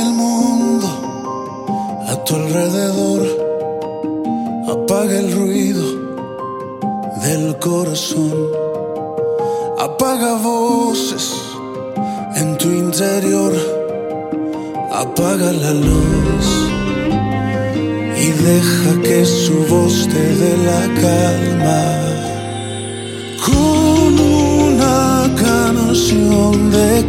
el mundo a tu alrededor. Apaga el ruido del corazón. Apaga voces en tu interior. Apaga la luz y deja que su voz te dé la calma. Con una canción de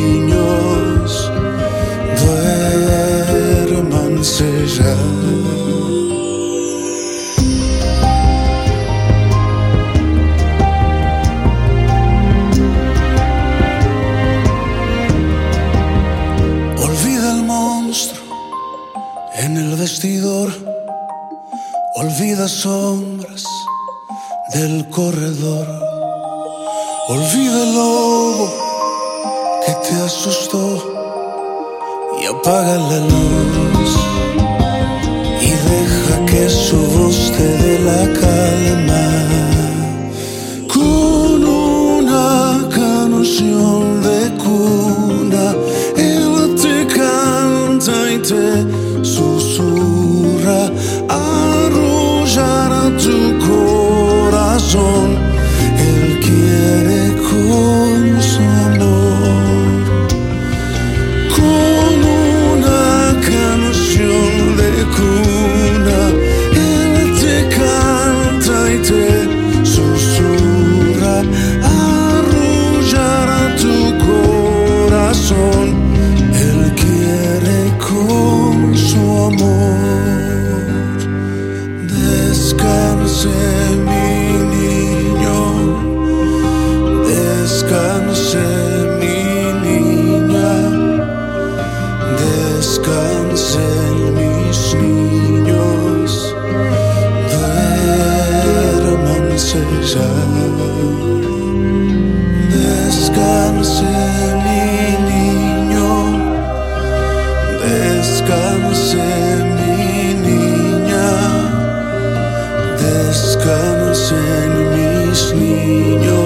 en el vestidor. Olvida sombras del corredor. Olvida el lobo que te asustó y apaga la luz. Y deja que su voz te dé tu corazón, Él quiere con su amor. Con una canción de cura. descansen mis niños, duérmanse ya. Descanse mi niño, descanse mi niña, descansen mis niños.